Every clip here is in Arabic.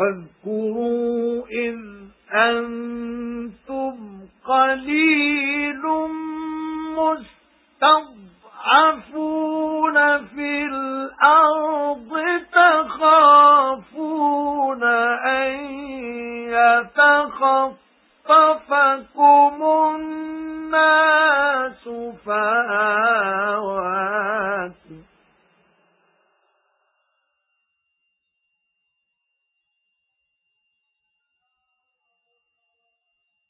واذكروا إذ أنتم قليل مستضعفون في الأرض تخافون أن يتخطفكم الناس فآواكم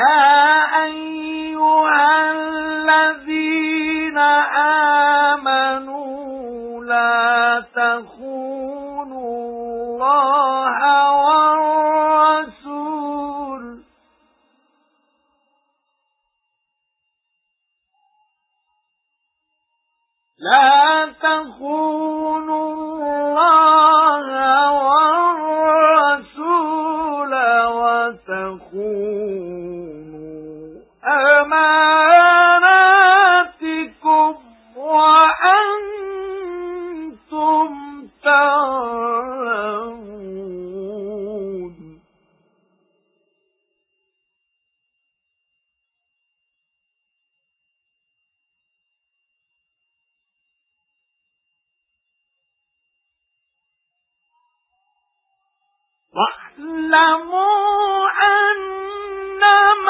يا أيها الذين آمنوا لا تخونوا الله والرسول. لا تخونوا واعلموا أنما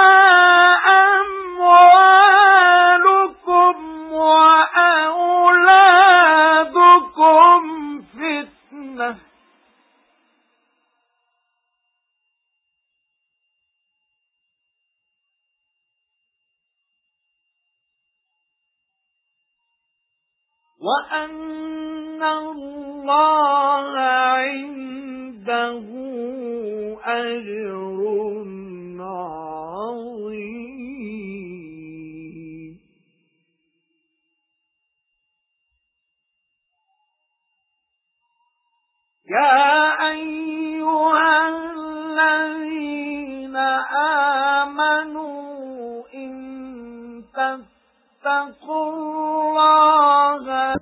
وَأَنَّ اللَّهَ عِندَهُ أَجْرٌ عَظِيمٌ. يَا أَيُّهَا الَّذِينَ آمَنُوا إِن تَتَّقُوا اللَّهَ